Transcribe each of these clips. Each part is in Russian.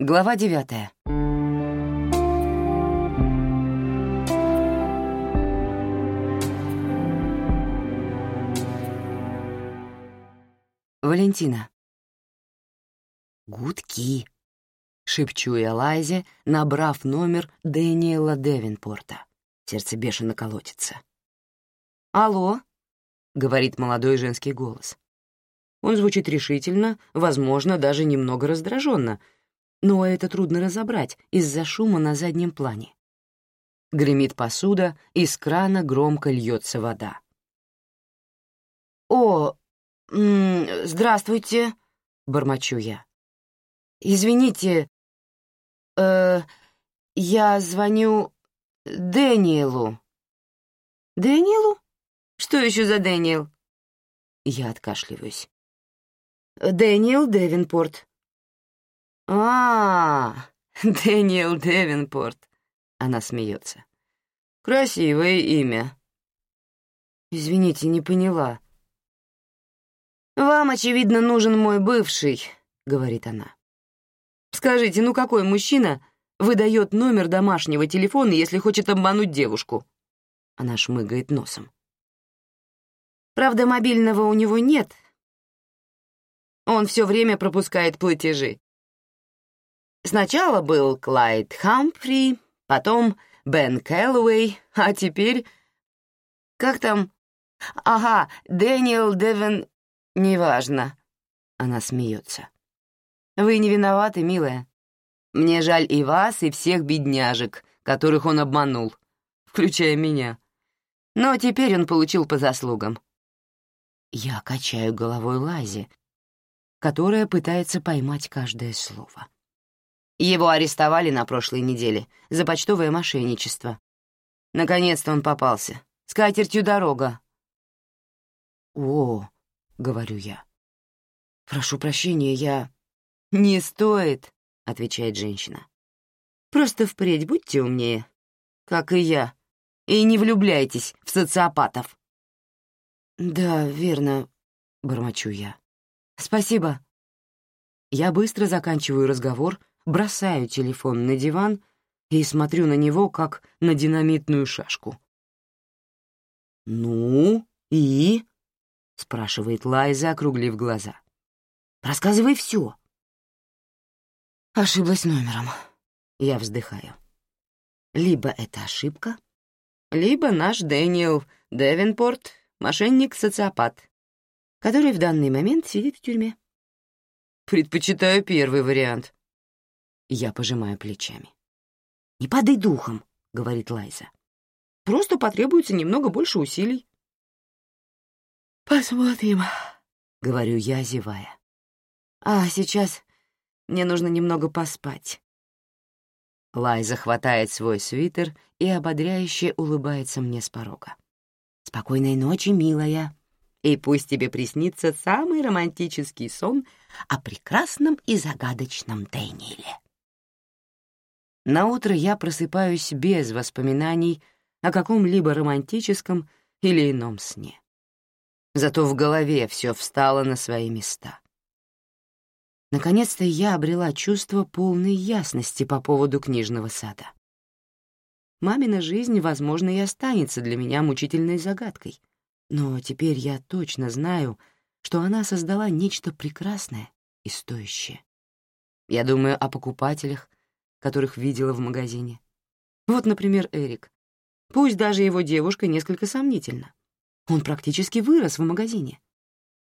Глава девятая. Валентина. «Гудки», — шепчу я Лайзе, набрав номер Дэниела Девинпорта. Сердце бешено колотится. «Алло», — говорит молодой женский голос. Он звучит решительно, возможно, даже немного раздраженно, но это трудно разобрать из-за шума на заднем плане. Гремит посуда, из крана громко льется вода. «О, здравствуйте», — бормочу я. «Извините, э, я звоню Дэниелу». «Дэниелу? Что еще за Дэниел?» Я откашливаюсь. «Дэниел Девинпорт». «А, Дэниел Девинпорт», — она смеется. «Красивое имя». «Извините, не поняла». «Вам, очевидно, нужен мой бывший», — говорит она. «Скажите, ну какой мужчина выдает номер домашнего телефона, если хочет обмануть девушку?» Она шмыгает носом. «Правда, мобильного у него нет. Он все время пропускает платежи. Сначала был Клайд Хамфри, потом Бен Кэллоуэй, а теперь... Как там? Ага, Дэниел Девен... Неважно. Она смеется. Вы не виноваты, милая. Мне жаль и вас, и всех бедняжек, которых он обманул, включая меня. Но теперь он получил по заслугам. Я качаю головой Лази, которая пытается поймать каждое слово. Его арестовали на прошлой неделе за почтовое мошенничество. Наконец-то он попался. С катертью дорога. «О», — говорю я. «Прошу прощения, я...» «Не стоит», — отвечает женщина. «Просто впредь будьте умнее, как и я, и не влюбляйтесь в социопатов». «Да, верно», — бормочу я. «Спасибо». Я быстро заканчиваю разговор бросаю телефон на диван и смотрю на него, как на динамитную шашку. «Ну и?» — спрашивает Лайза, округлив глаза. «Рассказывай все». Ошиблась номером. Я вздыхаю. Либо это ошибка, либо наш Дэниел Девинпорт — мошенник-социопат, который в данный момент сидит в тюрьме. Предпочитаю первый вариант. Я пожимаю плечами. «Не падай духом», — говорит Лайза. «Просто потребуется немного больше усилий». «Посмотрим», — говорю я, зевая. «А сейчас мне нужно немного поспать». Лайза хватает свой свитер и ободряюще улыбается мне с порога. «Спокойной ночи, милая, и пусть тебе приснится самый романтический сон о прекрасном и загадочном Дэниеле». На утро я просыпаюсь без воспоминаний о каком-либо романтическом или ином сне. Зато в голове все встало на свои места. Наконец-то я обрела чувство полной ясности по поводу книжного сада. Мамина жизнь, возможно, и останется для меня мучительной загадкой, но теперь я точно знаю, что она создала нечто прекрасное и стоящее. Я думаю о покупателях, которых видела в магазине. Вот, например, Эрик. Пусть даже его девушка несколько сомнительна. Он практически вырос в магазине.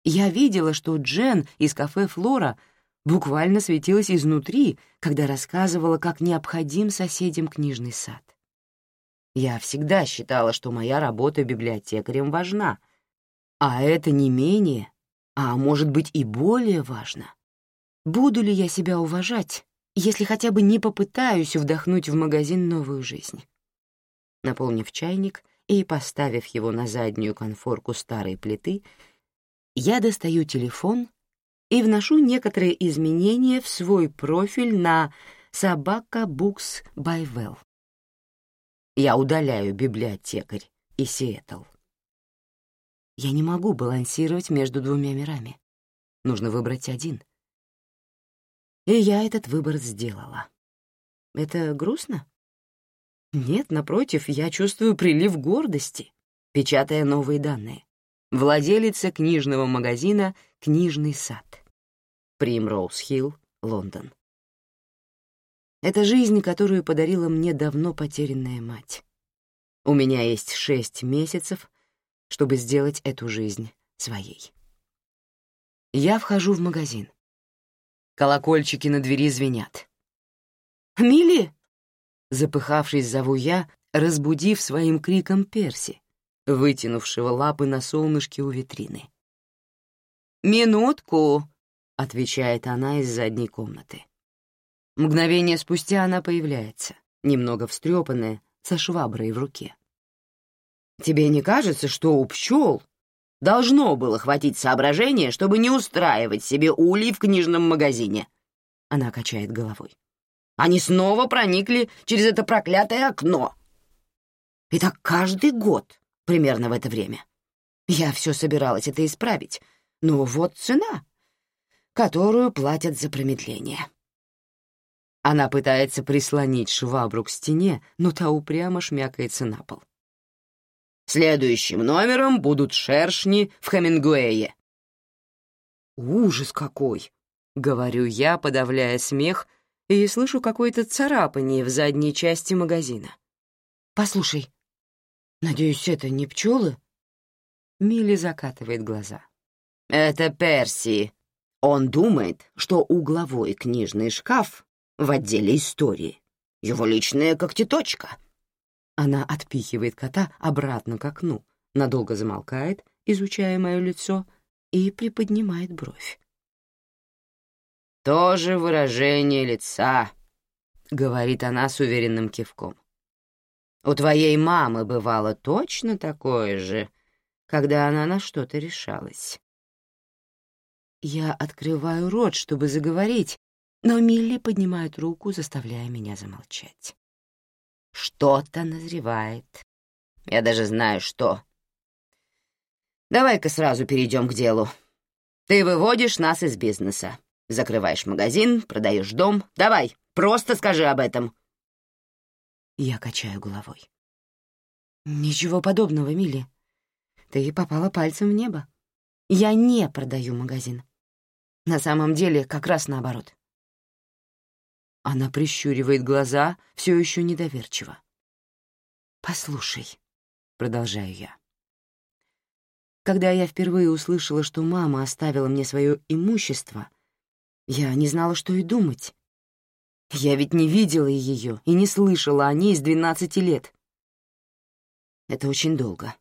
Я видела, что Джен из кафе «Флора» буквально светилась изнутри, когда рассказывала, как необходим соседям книжный сад. Я всегда считала, что моя работа библиотекарем важна, а это не менее, а может быть и более важно. Буду ли я себя уважать, если хотя бы не попытаюсь вдохнуть в магазин новую жизнь. Наполнив чайник и поставив его на заднюю конфорку старой плиты, я достаю телефон и вношу некоторые изменения в свой профиль на «Собака Букс Байвелл». Я удаляю библиотекарь и Сиэтл. Я не могу балансировать между двумя мирами. Нужно выбрать один. И я этот выбор сделала. Это грустно? Нет, напротив, я чувствую прилив гордости, печатая новые данные. Владелица книжного магазина «Книжный сад». Примроуз-Хилл, Лондон. Это жизнь, которую подарила мне давно потерянная мать. У меня есть шесть месяцев, чтобы сделать эту жизнь своей. Я вхожу в магазин. Колокольчики на двери звенят. «Милли!» Запыхавшись, зову я, разбудив своим криком Перси, вытянувшего лапы на солнышке у витрины. «Минутку!» — отвечает она из задней комнаты. Мгновение спустя она появляется, немного встрепанная, со шваброй в руке. «Тебе не кажется, что у пчел должно было хватить соображения, чтобы не устраивать себе улей в книжном магазине?» Она качает головой. «Они снова проникли через это проклятое окно. И так каждый год, примерно в это время. Я все собиралась это исправить, но вот цена, которую платят за промедление». Она пытается прислонить швабру к стене, но та упрямо шмякается на пол. Следующим номером будут шершни в Хемингуэе. «Ужас какой!» — говорю я, подавляя смех, и слышу какое-то царапание в задней части магазина. «Послушай, надеюсь, это не пчелы?» Милли закатывает глаза. «Это Перси. Он думает, что угловой книжный шкаф в отделе истории. Его личная когтеточка». Она отпихивает кота обратно к окну, надолго замолкает, изучая мое лицо, и приподнимает бровь. «То же выражение лица», — говорит она с уверенным кивком. «У твоей мамы бывало точно такое же, когда она на что-то решалась». Я открываю рот, чтобы заговорить, но Милли поднимает руку, заставляя меня замолчать. Что-то назревает. Я даже знаю, что. Давай-ка сразу перейдем к делу. Ты выводишь нас из бизнеса. Закрываешь магазин, продаешь дом. Давай, просто скажи об этом. Я качаю головой. Ничего подобного, Милли. Ты попала пальцем в небо. Я не продаю магазин. На самом деле, как раз наоборот. Она прищуривает глаза, все еще недоверчиво. «Послушай», — продолжаю я. Когда я впервые услышала, что мама оставила мне свое имущество, я не знала, что и думать. Я ведь не видела ее и не слышала о ней с двенадцати лет. Это очень долго.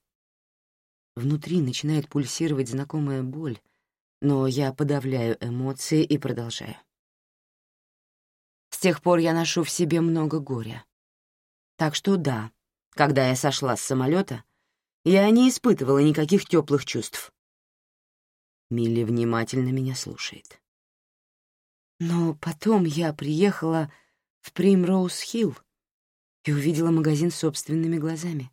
Внутри начинает пульсировать знакомая боль, но я подавляю эмоции и продолжаю. С тех пор я ношу в себе много горя. Так что да, когда я сошла с самолета, я не испытывала никаких теплых чувств. Милли внимательно меня слушает. Но потом я приехала в Примроуз-Хилл и увидела магазин собственными глазами.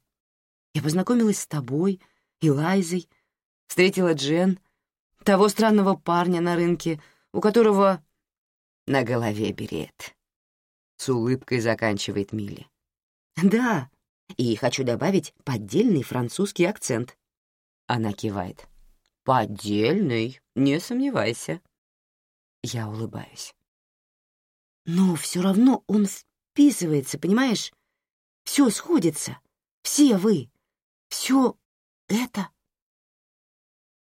Я познакомилась с тобой и Лайзой, встретила Джен, того странного парня на рынке, у которого на голове берет. С улыбкой заканчивает Милли. «Да, и хочу добавить поддельный французский акцент». Она кивает. «Поддельный, не сомневайся». Я улыбаюсь. «Но все равно он вписывается, понимаешь? Все сходится. Все вы. Все это...»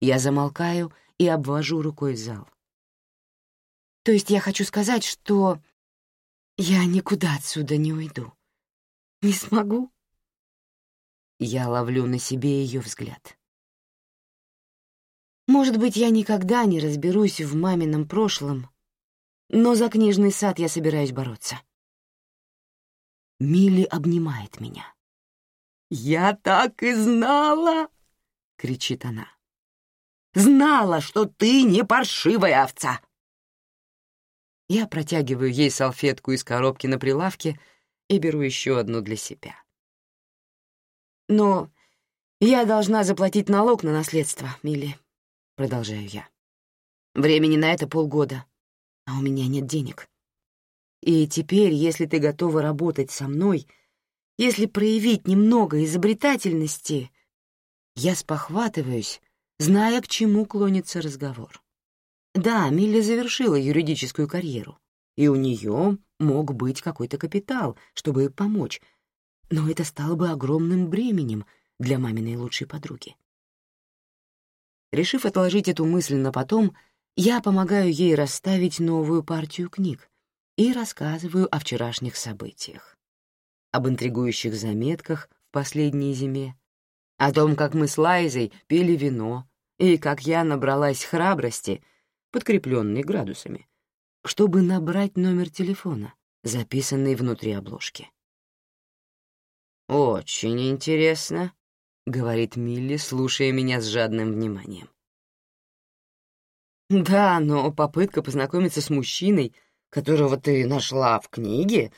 Я замолкаю и обвожу рукой зал. То есть я хочу сказать, что я никуда отсюда не уйду. Не смогу. Я ловлю на себе ее взгляд. Может быть, я никогда не разберусь в мамином прошлом, но за книжный сад я собираюсь бороться. Милли обнимает меня. «Я так и знала!» — кричит она. «Знала, что ты не паршивая овца!» Я протягиваю ей салфетку из коробки на прилавке и беру еще одну для себя. «Но я должна заплатить налог на наследство, Милли», — продолжаю я. «Времени на это полгода. а у меня нет денег. И теперь, если ты готова работать со мной, если проявить немного изобретательности, я спохватываюсь, зная, к чему клонится разговор. Да, Милли завершила юридическую карьеру, и у нее мог быть какой-то капитал, чтобы помочь, но это стало бы огромным бременем для маминой лучшей подруги. Решив отложить эту мысль на потом, я помогаю ей расставить новую партию книг и рассказываю о вчерашних событиях, об интригующих заметках в последней зиме, о том, как мы с Лайзой пили вино и как я набралась храбрости, подкрепленной градусами, чтобы набрать номер телефона, записанный внутри обложки. «Очень интересно», — говорит Милли, слушая меня с жадным вниманием. «Да, но попытка познакомиться с мужчиной, которого ты нашла в книге,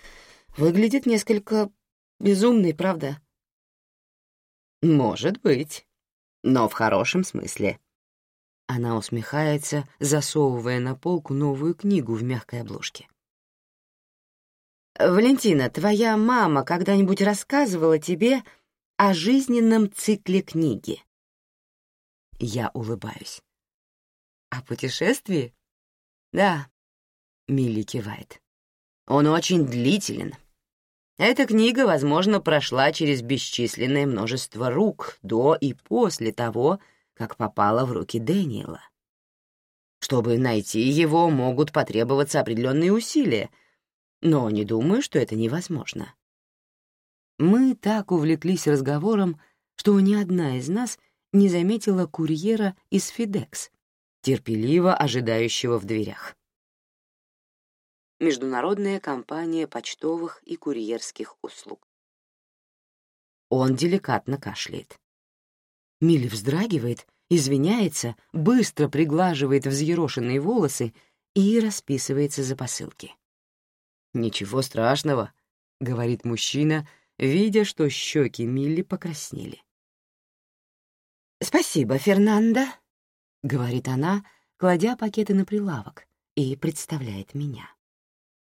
выглядит несколько безумной, правда?» «Может быть, но в хорошем смысле». Она усмехается, засовывая на полку новую книгу в мягкой обложке. «Валентина, твоя мама когда-нибудь рассказывала тебе о жизненном цикле книги?» Я улыбаюсь. «О путешествии?» «Да», — Милли кивает. «Он очень длителен. Эта книга, возможно, прошла через бесчисленное множество рук до и после того, как попала в руки Дэниела. Чтобы найти его, могут потребоваться определенные усилия — но не думаю, что это невозможно. Мы так увлеклись разговором, что ни одна из нас не заметила курьера из Фидекс, терпеливо ожидающего в дверях. Международная компания почтовых и курьерских услуг. Он деликатно кашляет. Милли вздрагивает, извиняется, быстро приглаживает взъерошенные волосы и расписывается за посылки. «Ничего страшного», — говорит мужчина, видя, что щеки Милли покраснели. «Спасибо, Фернандо», — говорит она, кладя пакеты на прилавок, и представляет меня.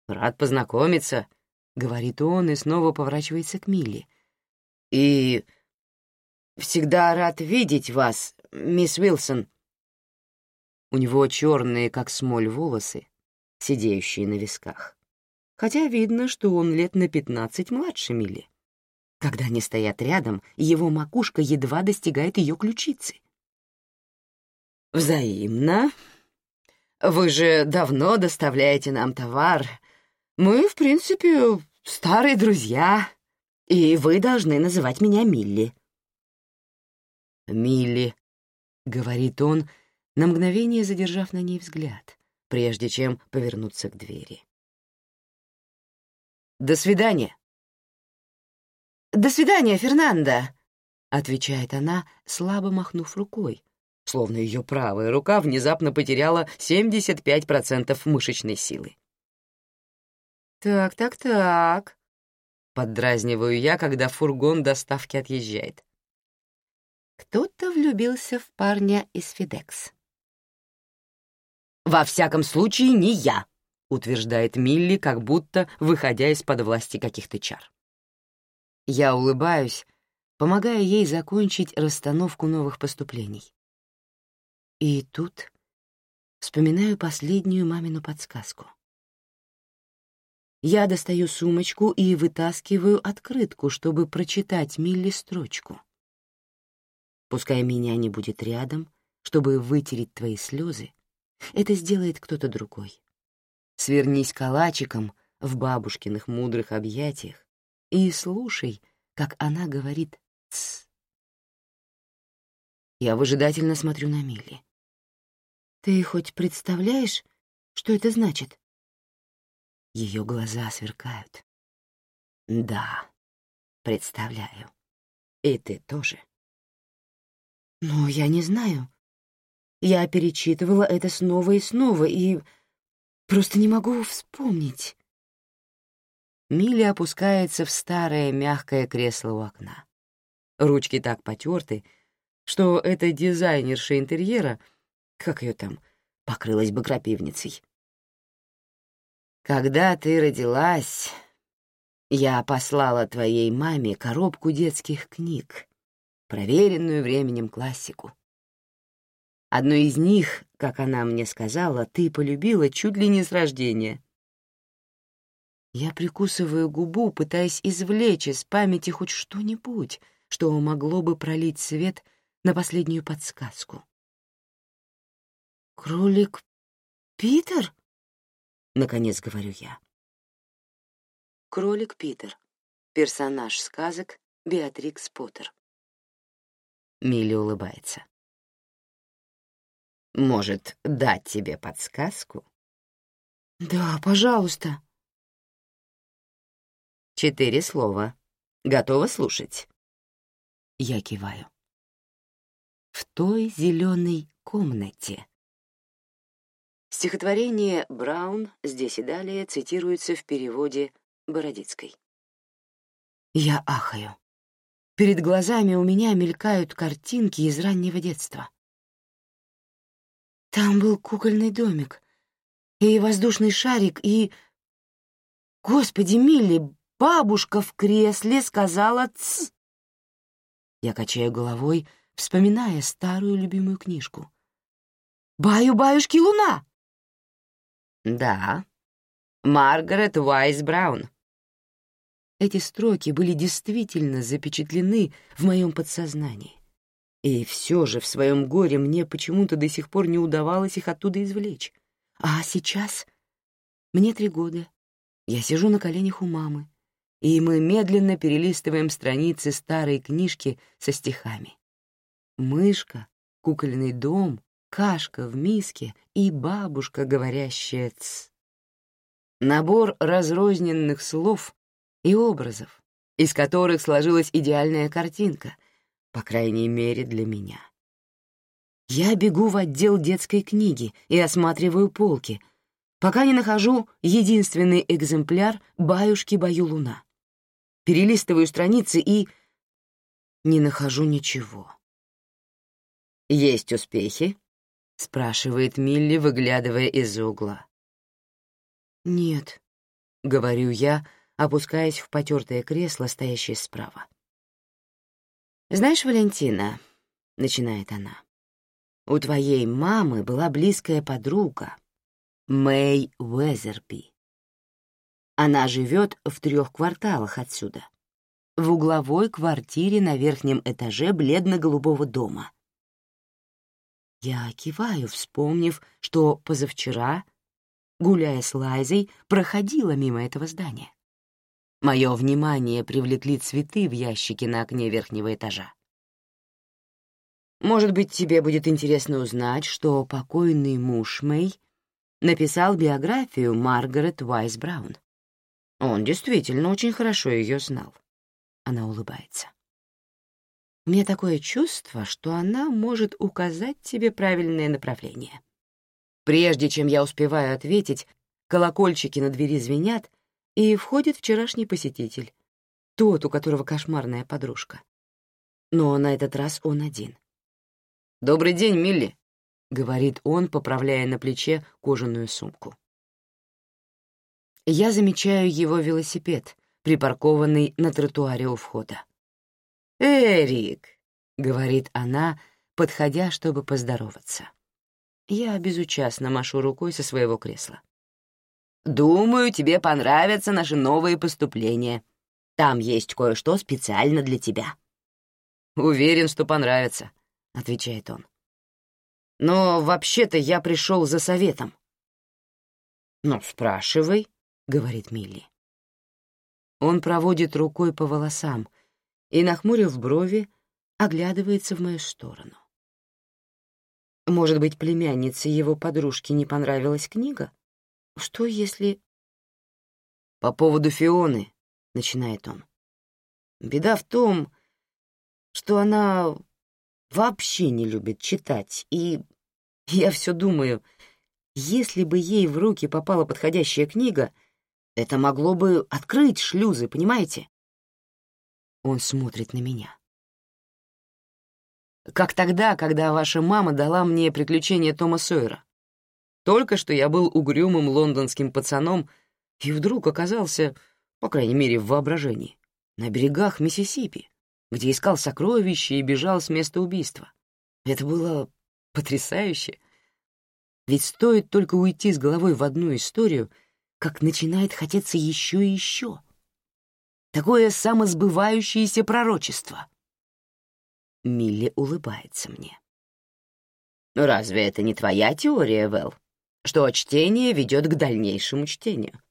«Рад познакомиться», — говорит он и снова поворачивается к Милли. «И всегда рад видеть вас, мисс Уилсон». У него черные, как смоль, волосы, сидеющие на висках хотя видно, что он лет на пятнадцать младше Милли. Когда они стоят рядом, его макушка едва достигает ее ключицы. «Взаимно. Вы же давно доставляете нам товар. Мы, в принципе, старые друзья, и вы должны называть меня Милли». «Милли», — говорит он, на мгновение задержав на ней взгляд, прежде чем повернуться к двери. До свидания». «До свидания, Фернандо», — отвечает она, слабо махнув рукой, словно ее правая рука внезапно потеряла 75% мышечной силы. «Так, так, так», — поддразниваю я, когда фургон доставки отъезжает. Кто-то влюбился в парня из Фидекс. «Во всяком случае, не я», — утверждает Милли, как будто выходя из-под власти каких-то чар. Я улыбаюсь, помогая ей закончить расстановку новых поступлений. И тут вспоминаю последнюю мамину подсказку. Я достаю сумочку и вытаскиваю открытку, чтобы прочитать Милли строчку. Пускай меня не будет рядом, чтобы вытереть твои слезы, это сделает кто-то другой. Свернись калачиком в бабушкиных мудрых объятиях и слушай, как она говорит «ц». Я выжидательно смотрю на Милли. «Ты хоть представляешь, что это значит?» Ее глаза сверкают. «Да, представляю. И ты тоже». «Но я не знаю. Я перечитывала это снова и снова, и Просто не могу вспомнить. Милли опускается в старое мягкое кресло у окна. Ручки так потерты, что эта дизайнерша интерьера, как ее там, покрылась бы крапивницей. Когда ты родилась, я послала твоей маме коробку детских книг, проверенную временем классику. Одну из них, как она мне сказала, ты полюбила чуть ли не с рождения. Я прикусываю губу, пытаясь извлечь из памяти хоть что-нибудь, что могло бы пролить свет на последнюю подсказку. «Кролик Питер?» — наконец говорю я. Кролик Питер. Персонаж сказок Беатрикс Поттер. Милли улыбается. «Может, дать тебе подсказку?» «Да, пожалуйста». «Четыре слова. Готова слушать?» Я киваю. «В той зеленой комнате». Стихотворение «Браун» здесь и далее цитируется в переводе Бородицкой. Я ахаю. Перед глазами у меня мелькают картинки из раннего детства. Там был кукольный домик, и воздушный шарик, и... Господи, Милли, бабушка в кресле сказала «ц». Я качаю головой, вспоминая старую любимую книжку. «Баю-баюшки, луна!» «Да, Маргарет Уайс Браун», эти строки были действительно запечатлены в моем подсознании. И все же в своем горе мне почему-то до сих пор не удавалось их оттуда извлечь. А сейчас мне три года. Я сижу на коленях у мамы, и мы медленно перелистываем страницы старой книжки со стихами. Мышка, кукольный дом, кашка в миске и бабушка, говорящая «ц». Набор разрозненных слов и образов, из которых сложилась идеальная картинка, по крайней мере для меня. Я бегу в отдел детской книги и осматриваю полки, пока не нахожу единственный экземпляр «Баюшки-баю луна». Перелистываю страницы и... не нахожу ничего. «Есть успехи?» — спрашивает Милли, выглядывая из-за угла. «Нет», — говорю я, опускаясь в потертое кресло, стоящее справа. «Знаешь, Валентина», — начинает она, — «у твоей мамы была близкая подруга, Мэй Уэзерби. Она живет в трех кварталах отсюда, в угловой квартире на верхнем этаже бледно-голубого дома. Я киваю, вспомнив, что позавчера, гуляя с Лайзой, проходила мимо этого здания. Мое внимание привлекли цветы в ящике на окне верхнего этажа. Может быть, тебе будет интересно узнать, что покойный муж Мэй написал биографию Маргарет Уайс Браун. Он действительно очень хорошо ее знал. Она улыбается. Мне такое чувство, что она может указать тебе правильное направление. Прежде чем я успеваю ответить, колокольчики на двери звенят, и входит вчерашний посетитель, тот, у которого кошмарная подружка. Но на этот раз он один. «Добрый день, Милли», — говорит он, поправляя на плече кожаную сумку. Я замечаю его велосипед, припаркованный на тротуаре у входа. «Эрик», — говорит она, подходя, чтобы поздороваться. Я безучастно машу рукой со своего кресла. Думаю, тебе понравятся наши новые поступления. Там есть кое-что специально для тебя». «Уверен, что понравится», — отвечает он. «Но вообще-то я пришел за советом». «Ну, спрашивай», — говорит Милли. Он проводит рукой по волосам и, нахмурив брови, оглядывается в мою сторону. Может быть, племяннице его подружки не понравилась книга? Что если... По поводу Фионы, начинает он. Беда в том, что она вообще не любит читать, и я все думаю, если бы ей в руки попала подходящая книга, это могло бы открыть шлюзы, понимаете? Он смотрит на меня. Как тогда, когда ваша мама дала мне приключения Тома Сойера. Только что я был угрюмым лондонским пацаном, и вдруг оказался, по крайней мере, в воображении, на берегах Миссисипи, где искал сокровища и бежал с места убийства. Это было потрясающе. Ведь стоит только уйти с головой в одну историю, как начинает хотеться еще и еще. Такое самосбывающееся пророчество. Милли улыбается мне. «Разве это не твоя теория, Вэл? Что чтение ведет к дальнейшему чтению?»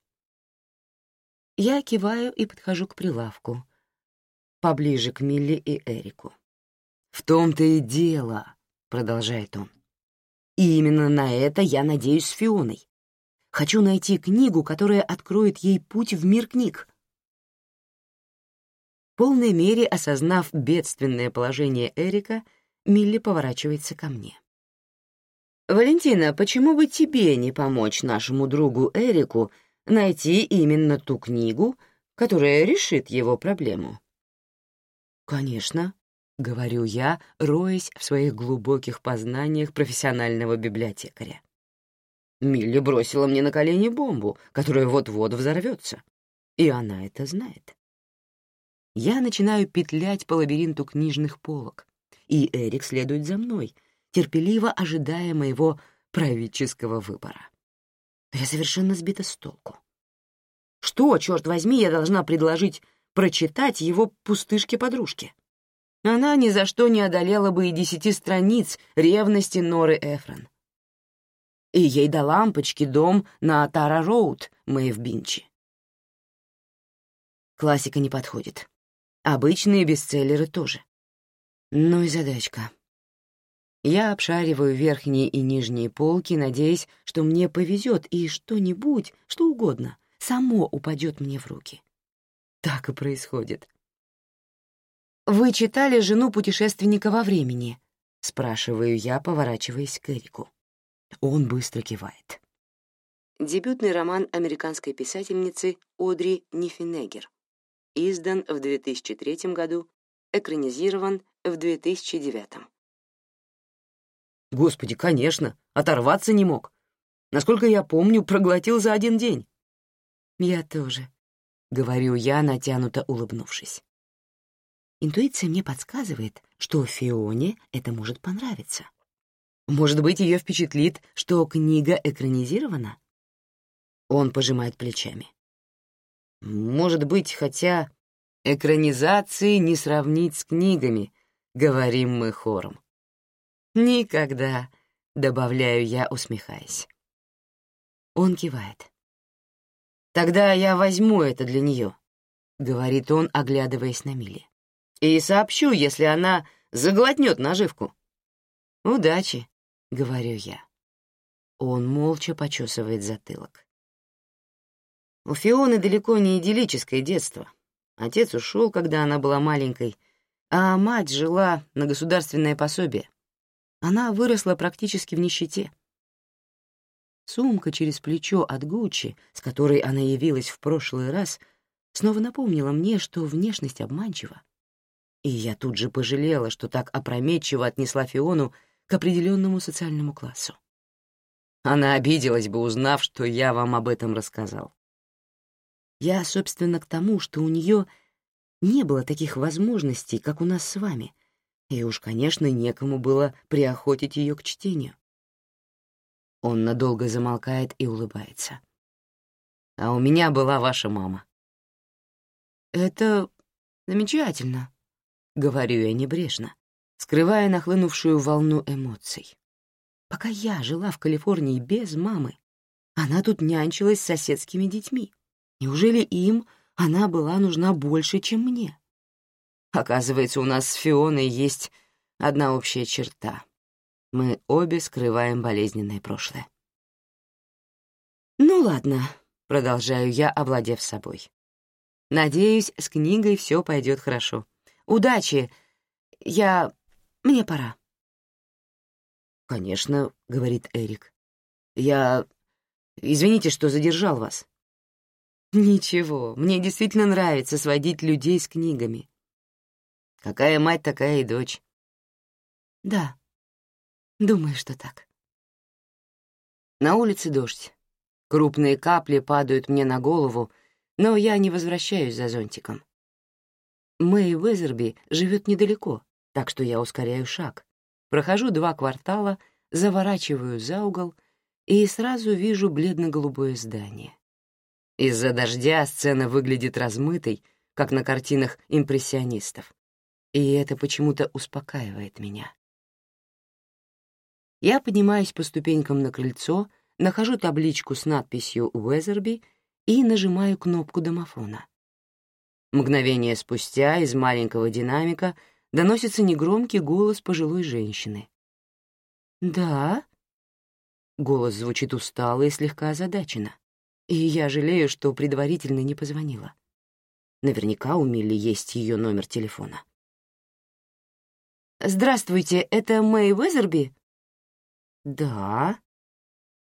Я киваю и подхожу к прилавку, поближе к Милли и Эрику. «В том-то и дело», — продолжает он. «И именно на это я надеюсь с Фионой. Хочу найти книгу, которая откроет ей путь в мир книг». В полной мере осознав бедственное положение Эрика, Милли поворачивается ко мне. «Валентина, почему бы тебе не помочь нашему другу Эрику найти именно ту книгу, которая решит его проблему?» «Конечно», — говорю я, роясь в своих глубоких познаниях профессионального библиотекаря. Милли бросила мне на колени бомбу, которая вот-вот взорвется, и она это знает. Я начинаю петлять по лабиринту книжных полок, и Эрик следует за мной, терпеливо ожидая моего правительского выбора. Я совершенно сбита с толку. Что, черт возьми, я должна предложить прочитать его пустышке-подружке? Она ни за что не одолела бы и десяти страниц ревности Норы Эфрон. И ей до лампочки дом на Тара-Роуд, Мэйв Бинчи. Классика не подходит. Обычные бестселлеры тоже. Ну и задачка. Я обшариваю верхние и нижние полки, надеясь, что мне повезет и что-нибудь, что угодно, само упадет мне в руки. Так и происходит. «Вы читали «Жену путешественника во времени»?» — спрашиваю я, поворачиваясь к Эрику. Он быстро кивает. Дебютный роман американской писательницы Одри Нифенегер издан в 2003 году, экранизирован в 2009. Господи, конечно, оторваться не мог. Насколько я помню, проглотил за один день. Я тоже, — говорю я, натянуто улыбнувшись. Интуиция мне подсказывает, что Фионе это может понравиться. Может быть, ее впечатлит, что книга экранизирована? Он пожимает плечами. Может быть, хотя экранизации не сравнить с книгами, говорим мы хором. Никогда, добавляю я, усмехаясь. Он кивает. Тогда я возьму это для нее, говорит он, оглядываясь на Милли. И сообщу, если она заглотнет наживку. Удачи, говорю я. Он молча почесывает затылок. У Фионы далеко не идиллическое детство. Отец ушел, когда она была маленькой, а мать жила на государственное пособие. Она выросла практически в нищете. Сумка через плечо от Гуччи, с которой она явилась в прошлый раз, снова напомнила мне, что внешность обманчива. И я тут же пожалела, что так опрометчиво отнесла Фиону к определенному социальному классу. Она обиделась бы, узнав, что я вам об этом рассказал. Я, собственно, к тому, что у нее не было таких возможностей, как у нас с вами, и уж, конечно, некому было приохотить ее к чтению. Он надолго замолкает и улыбается. «А у меня была ваша мама». «Это замечательно», — говорю я небрежно, скрывая нахлынувшую волну эмоций. Пока я жила в Калифорнии без мамы, она тут нянчилась с соседскими детьми. Неужели им она была нужна больше, чем мне? Оказывается, у нас с Фионой есть одна общая черта. Мы обе скрываем болезненное прошлое. «Ну ладно», — продолжаю я, овладев собой. «Надеюсь, с книгой все пойдет хорошо. Удачи! Я... Мне пора». «Конечно», — говорит Эрик. «Я... Извините, что задержал вас». Ничего, мне действительно нравится сводить людей с книгами. Какая мать, такая и дочь. Да, думаю, что так. На улице дождь. Крупные капли падают мне на голову, но я не возвращаюсь за зонтиком. Мэй Уэзерби живет недалеко, так что я ускоряю шаг. Прохожу два квартала, заворачиваю за угол и сразу вижу бледно-голубое здание. Из-за дождя сцена выглядит размытой, как на картинах импрессионистов, и это почему-то успокаивает меня. Я поднимаюсь по ступенькам на крыльцо, нахожу табличку с надписью «Уэзерби» и нажимаю кнопку домофона. Мгновение спустя из маленького динамика доносится негромкий голос пожилой женщины. «Да?» Голос звучит устало и слегка озадаченно, и я жалею, что предварительно не позвонила. Наверняка у Милли есть ее номер телефона. «Здравствуйте, это Мэй Уэзерби?» «Да».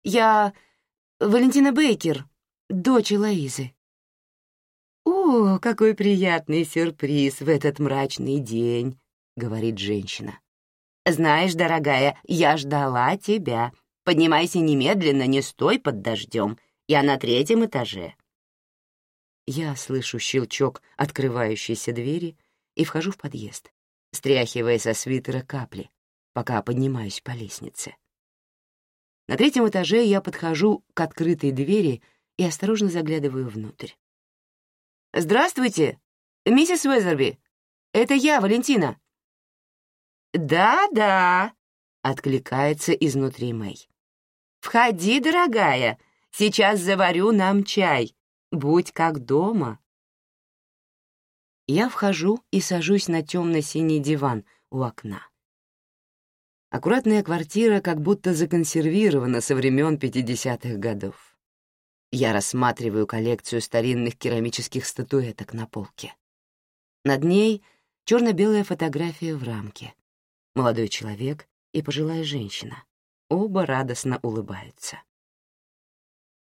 «Я Валентина Бейкер, дочь Лоизы». «О, какой приятный сюрприз в этот мрачный день», — говорит женщина. «Знаешь, дорогая, я ждала тебя. Поднимайся немедленно, не стой под дождем. Я на третьем этаже». Я слышу щелчок открывающейся двери и вхожу в подъезд, стряхивая со свитера капли, пока поднимаюсь по лестнице. На третьем этаже я подхожу к открытой двери и осторожно заглядываю внутрь. «Здравствуйте, миссис Уэзерби. Это я, Валентина». «Да-да», — откликается изнутри Мэй. «Входи, дорогая, сейчас заварю нам чай. Будь как дома». Я вхожу и сажусь на темно-синий диван у окна. Аккуратная квартира как будто законсервирована со времен 50-х годов. Я рассматриваю коллекцию старинных керамических статуэток на полке. Над ней черно-белая фотография в рамке. Молодой человек и пожилая женщина. Оба радостно улыбаются.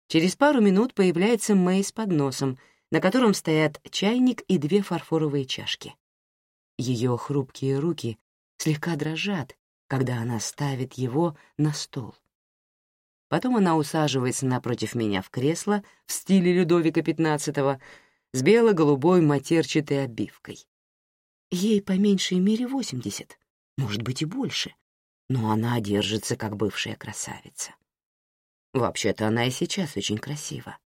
Через пару минут появляется Мэй с подносом, на котором стоят чайник и две фарфоровые чашки. Ее хрупкие руки слегка дрожат, когда она ставит его на стол. Потом она усаживается напротив меня в кресло в стиле Людовика XV с бело-голубой матерчатой обивкой. Ей по меньшей мере 80, может быть и больше, но она держится как бывшая красавица. Вообще-то она и сейчас очень красива.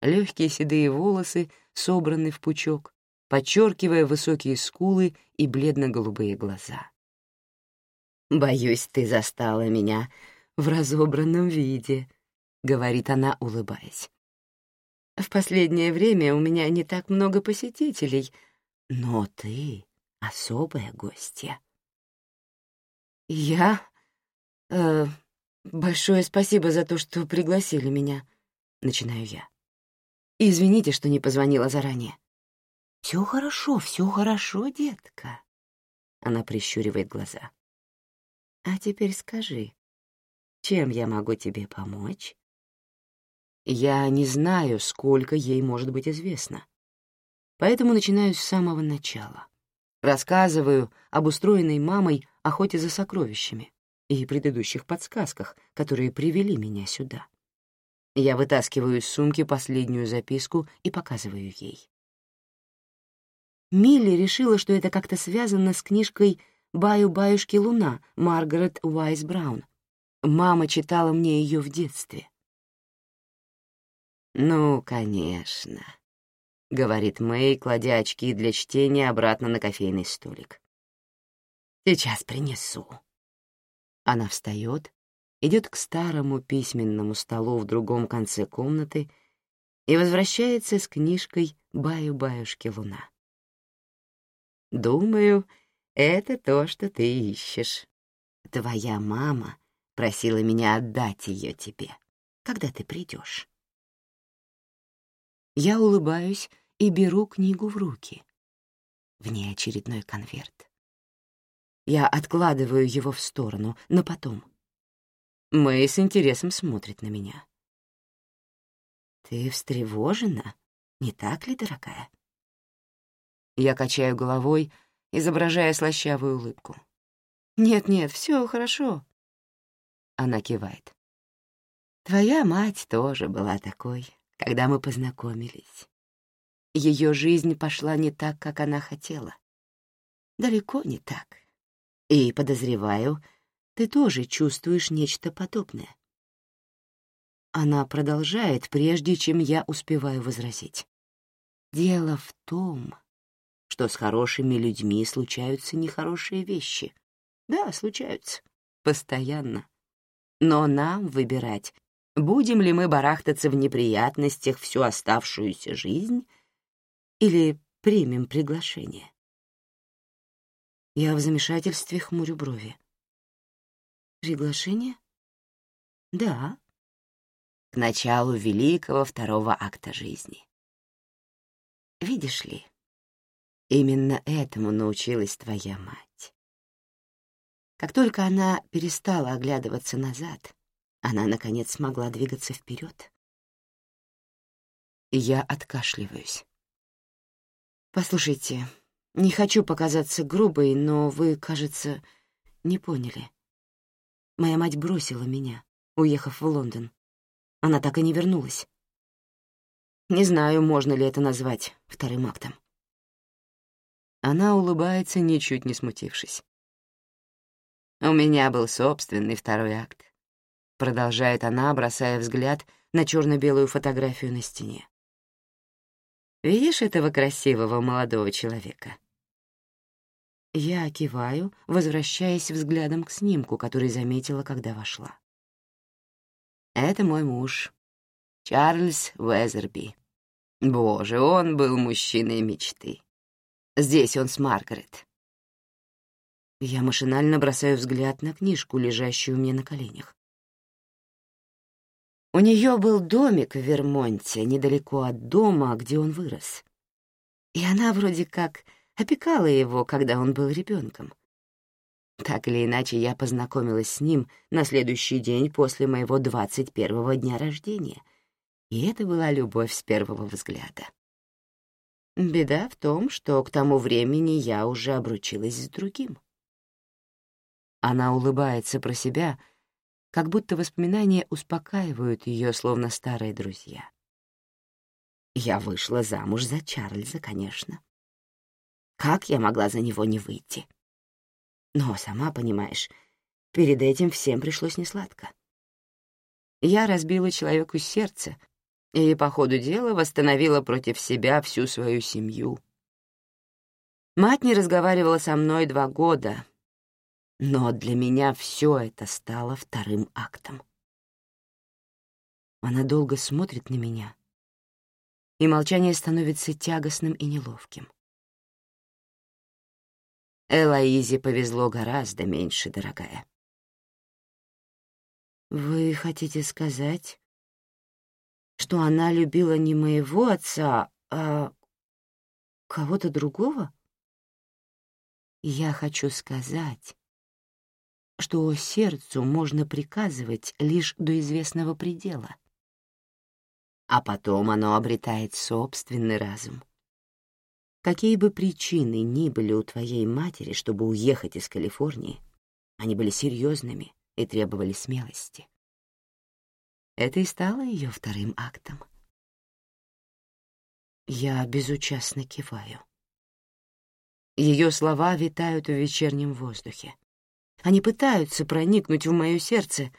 Легкие седые волосы собраны в пучок, подчеркивая высокие скулы и бледно-голубые глаза. «Боюсь, ты застала меня в разобранном виде», — говорит она, улыбаясь. «В последнее время у меня не так много посетителей, но ты — особая гостья». «Я? Э, большое спасибо за то, что пригласили меня», — начинаю я. «Извините, что не позвонила заранее». «Все хорошо, все хорошо, детка», — она прищуривает глаза. «А теперь скажи, чем я могу тебе помочь?» Я не знаю, сколько ей может быть известно. Поэтому начинаю с самого начала. Рассказываю об устроенной мамой охоте за сокровищами и предыдущих подсказках, которые привели меня сюда. Я вытаскиваю из сумки последнюю записку и показываю ей. Милли решила, что это как-то связано с книжкой «Баю-баюшки луна» Маргарет Уайс Браун, Мама читала мне ее в детстве. «Ну, конечно», — говорит Мэй, кладя очки для чтения обратно на кофейный столик. «Сейчас принесу». Она встает, идет к старому письменному столу в другом конце комнаты и возвращается с книжкой «Баю-баюшки луна». «Думаю, это то, что ты ищешь. Твоя мама просила меня отдать ее тебе, когда ты придешь. Я улыбаюсь и беру книгу в руки. В ней очередной конверт. Я откладываю его в сторону, но потом. Мэй с интересом смотрит на меня. «Ты встревожена, не так ли, дорогая?» Я качаю головой, изображая слащавую улыбку. «Нет-нет, все хорошо. Она кивает. Твоя мать тоже была такой, когда мы познакомились. Ее жизнь пошла не так, как она хотела. Далеко не так. И, подозреваю, ты тоже чувствуешь нечто подобное. Она продолжает, прежде чем я успеваю возразить. Дело в том, что с хорошими людьми случаются нехорошие вещи. Да, случаются. Постоянно. Но нам выбирать, будем ли мы барахтаться в неприятностях всю оставшуюся жизнь или примем приглашение. Я в замешательстве хмурю брови. Приглашение? Да. К началу великого второго акта жизни. Видишь ли, именно этому научилась твоя мать. Как только она перестала оглядываться назад, она, наконец, смогла двигаться вперед. Я откашливаюсь. «Послушайте, не хочу показаться грубой, но вы, кажется, не поняли. Моя мать бросила меня, уехав в Лондон. Она так и не вернулась. Не знаю, можно ли это назвать вторым актом. Она улыбается, ничуть не смутившись. «У меня был собственный второй акт», — продолжает она, бросая взгляд на черно белую фотографию на стене. «Видишь этого красивого молодого человека?» Я киваю, возвращаясь взглядом к снимку, который заметила, когда вошла. Это мой муж, Чарльз Уэзерби. Боже, он был мужчиной мечты. Здесь он с Маргарет. Я машинально бросаю взгляд на книжку, лежащую мне на коленях. У нее был домик в Вермонте, недалеко от дома, где он вырос. И она вроде как опекала его, когда он был ребенком. Так или иначе, я познакомилась с ним на следующий день после моего 21-го дня рождения, и это была любовь с первого взгляда. Беда в том, что к тому времени я уже обручилась с другим. Она улыбается про себя, как будто воспоминания успокаивают ее, словно старые друзья. Я вышла замуж за Чарльза, конечно. Как я могла за него не выйти? Но, сама понимаешь, перед этим всем пришлось несладко. Я разбила человеку сердце и, по ходу дела, восстановила против себя всю свою семью. Мать не разговаривала со мной два года, но для меня все это стало вторым актом. Она долго смотрит на меня, и молчание становится тягостным и неловким. Элоизе повезло гораздо меньше, дорогая. «Вы хотите сказать, что она любила не моего отца, а кого-то другого?» «Я хочу сказать, что сердцу можно приказывать лишь до известного предела, а потом оно обретает собственный разум. Какие бы причины ни были у твоей матери, чтобы уехать из Калифорнии, они были серьезными и требовали смелости. Это и стало ее вторым актом. Я безучастно киваю. Ее слова витают в вечернем воздухе. Они пытаются проникнуть в мое сердце,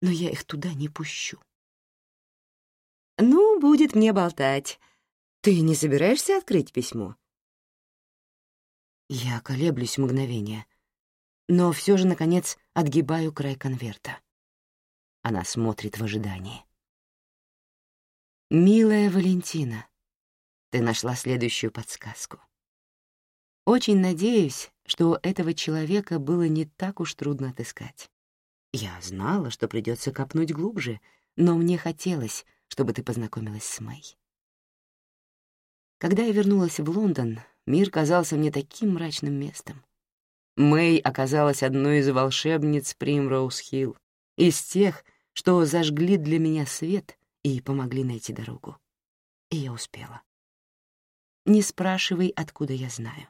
но я их туда не пущу. «Ну, будет мне болтать», ты не собираешься открыть письмо? Я колеблюсь мгновение, но все же, наконец, отгибаю край конверта. Она смотрит в ожидании. «Милая Валентина, ты нашла следующую подсказку. Очень надеюсь, что этого человека было не так уж трудно отыскать. Я знала, что придется копнуть глубже, но мне хотелось, чтобы ты познакомилась с Мэй. Когда я вернулась в Лондон, мир казался мне таким мрачным местом. Мэй оказалась одной из волшебниц Примроуз-Хилл, из тех, что зажгли для меня свет и помогли найти дорогу. И я успела. Не спрашивай, откуда я знаю.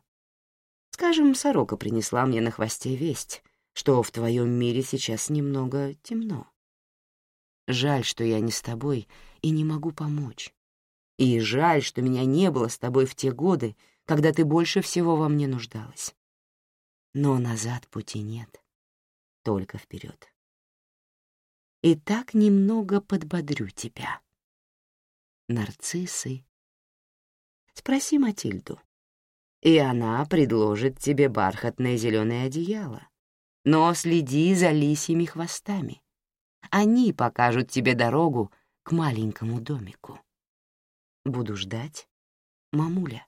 Скажем, сорока принесла мне на хвосте весть, что в твоем мире сейчас немного темно. Жаль, что я не с тобой и не могу помочь. И жаль, что меня не было с тобой в те годы, когда ты больше всего во мне нуждалась. Но назад пути нет, только вперед. И так немного подбодрю тебя. Нарциссы. Спроси Матильду, и она предложит тебе бархатное зеленое одеяло. Но следи за лисьими хвостами. Они покажут тебе дорогу к маленькому домику. Буду ждать, мамуля.